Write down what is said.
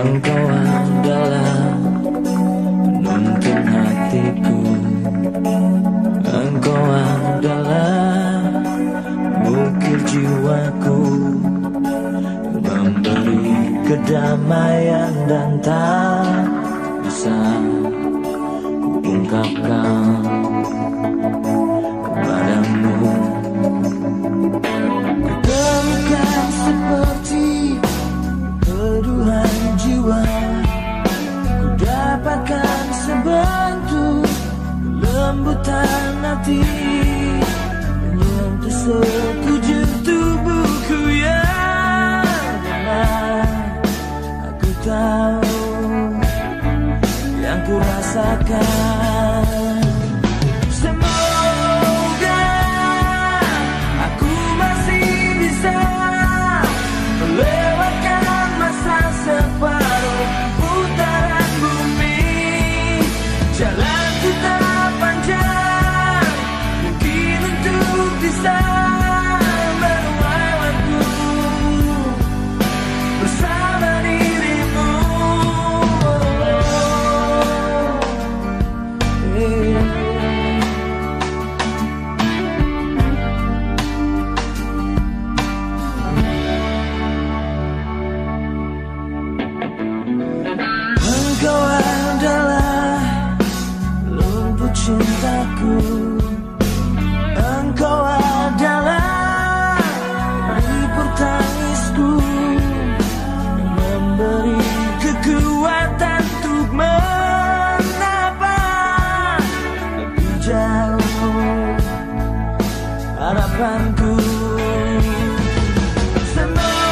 Engkau adalah penuntun hatiku. Engkau adalah bukit jiwaku. Memberi kedamaian dan tak bisa ungkapkan lembutan hati Menyentuh sekujur tubuhku yang pernah Aku tahu yang ku rasakan 顽固什么